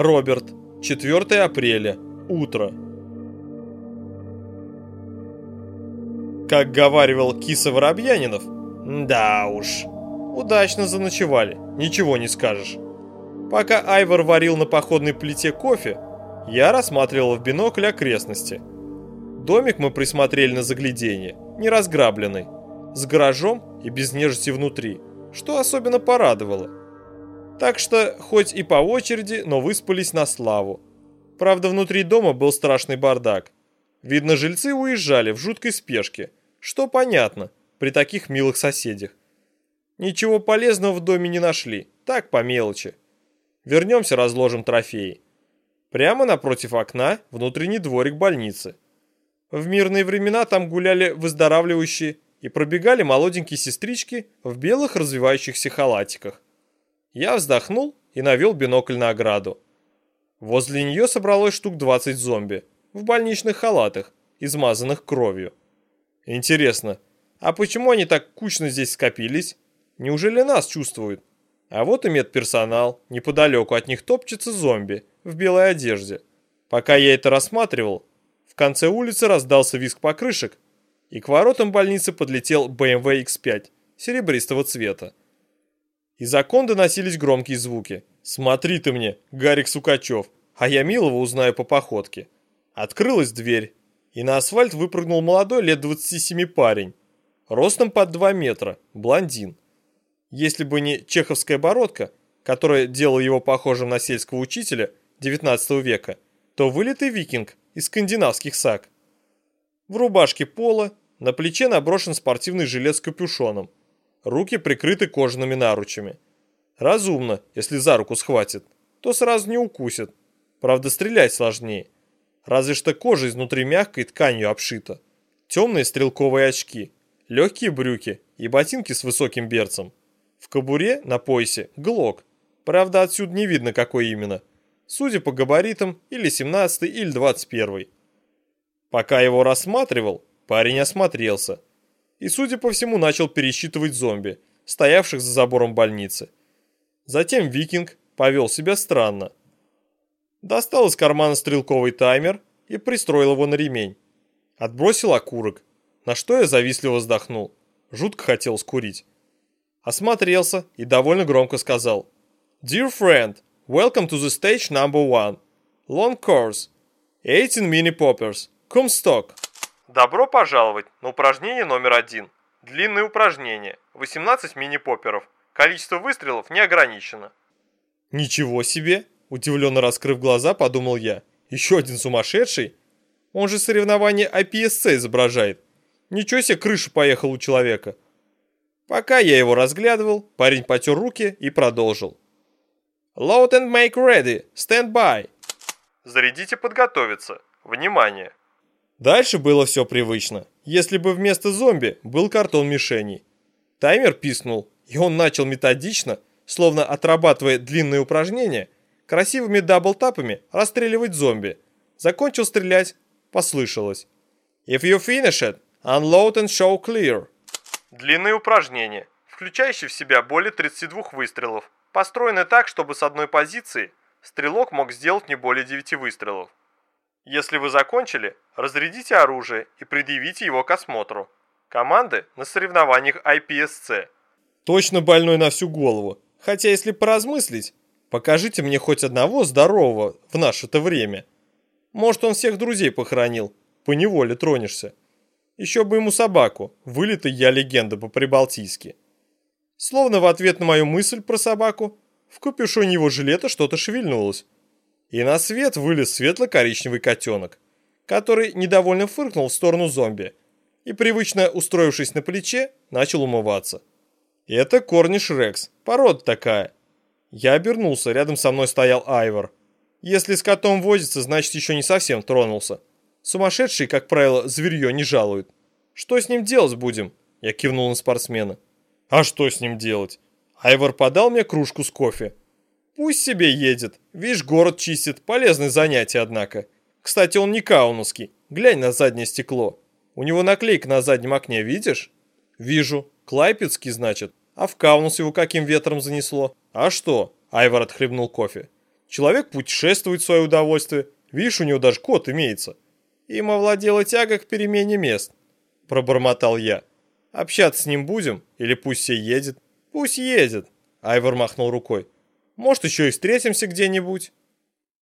Роберт. 4 апреля. Утро. Как говаривал Киса Воробьянинов, да уж, удачно заночевали, ничего не скажешь. Пока Айвор варил на походной плите кофе, я рассматривал в бинокль окрестности. Домик мы присмотрели на загляденье, не разграбленный, с гаражом и без нежити внутри, что особенно порадовало. Так что, хоть и по очереди, но выспались на славу. Правда, внутри дома был страшный бардак. Видно, жильцы уезжали в жуткой спешке, что понятно при таких милых соседях. Ничего полезного в доме не нашли, так по мелочи. Вернемся, разложим трофеи. Прямо напротив окна внутренний дворик больницы. В мирные времена там гуляли выздоравливающие и пробегали молоденькие сестрички в белых развивающихся халатиках. Я вздохнул и навел бинокль на ограду. Возле нее собралось штук 20 зомби в больничных халатах, измазанных кровью. Интересно, а почему они так кучно здесь скопились? Неужели нас чувствуют? А вот и медперсонал, неподалеку от них топчется зомби в белой одежде. Пока я это рассматривал, в конце улицы раздался визг покрышек, и к воротам больницы подлетел BMW X5 серебристого цвета. Из окон доносились громкие звуки. «Смотри ты мне, Гарик Сукачев, а я милого узнаю по походке». Открылась дверь, и на асфальт выпрыгнул молодой лет 27 парень. Ростом под 2 метра, блондин. Если бы не чеховская бородка, которая делала его похожим на сельского учителя 19 века, то вылитый викинг из скандинавских саг. В рубашке пола, на плече наброшен спортивный жилет с капюшоном. Руки прикрыты кожаными наручами. Разумно, если за руку схватит, то сразу не укусит. Правда, стрелять сложнее. Разве что кожа изнутри мягкой тканью обшита. Темные стрелковые очки, легкие брюки и ботинки с высоким берцем. В кобуре на поясе глок. Правда, отсюда не видно, какой именно. Судя по габаритам, или 17 или 21 Пока его рассматривал, парень осмотрелся и, судя по всему, начал пересчитывать зомби, стоявших за забором больницы. Затем викинг повел себя странно. Достал из кармана стрелковый таймер и пристроил его на ремень. Отбросил окурок, на что я завистливо вздохнул. Жутко хотел скурить. Осмотрелся и довольно громко сказал. Dear friend, welcome to the stage number one. Long course. 18 mini poppers. Comstock. Добро пожаловать на упражнение номер один. Длинное упражнение. 18 мини-попперов. Количество выстрелов не ограничено. Ничего себе! Удивленно раскрыв глаза, подумал я. Еще один сумасшедший? Он же соревнование IPSC изображает. Ничего себе крыша поехала у человека. Пока я его разглядывал, парень потер руки и продолжил. Load and make ready. Stand by. Зарядите подготовиться. Внимание. Дальше было все привычно, если бы вместо зомби был картон мишени. Таймер писнул, и он начал методично, словно отрабатывая длинные упражнения, красивыми даблтапами расстреливать зомби. Закончил стрелять, послышалось. If you finish it, unload and show clear. Длинные упражнения, включающие в себя более 32 выстрелов, построены так, чтобы с одной позиции стрелок мог сделать не более 9 выстрелов. Если вы закончили, разрядите оружие и предъявите его к осмотру. Команды на соревнованиях IPSC. Точно больной на всю голову. Хотя если поразмыслить, покажите мне хоть одного здорового в наше-то время. Может, он всех друзей похоронил. По неволе тронешься. Еще бы ему собаку. Вылитый я легенда по-прибалтийски. Словно в ответ на мою мысль про собаку, в капюшоне его жилета что-то шевельнулось и на свет вылез светло-коричневый котенок, который недовольно фыркнул в сторону зомби и, привычно устроившись на плече, начал умываться. Это Корниш Рекс, порода такая. Я обернулся, рядом со мной стоял Айвор. Если с котом возится, значит еще не совсем тронулся. Сумасшедшие, как правило, зверье не жалуют. Что с ним делать будем? Я кивнул на спортсмена. А что с ним делать? Айвор подал мне кружку с кофе. Пусть себе едет. Видишь, город чистит. Полезное занятие, однако. Кстати, он не каунусский. Глянь на заднее стекло. У него наклейка на заднем окне, видишь? Вижу. Клайпецкий, значит. А в Каунус его каким ветром занесло? А что? Айвар отхлебнул кофе. Человек путешествует в свое удовольствие. Видишь, у него даже кот имеется. Им овладела тяга к перемене мест. Пробормотал я. Общаться с ним будем? Или пусть все едет? Пусть едет. Айвор махнул рукой. Может, еще и встретимся где-нибудь.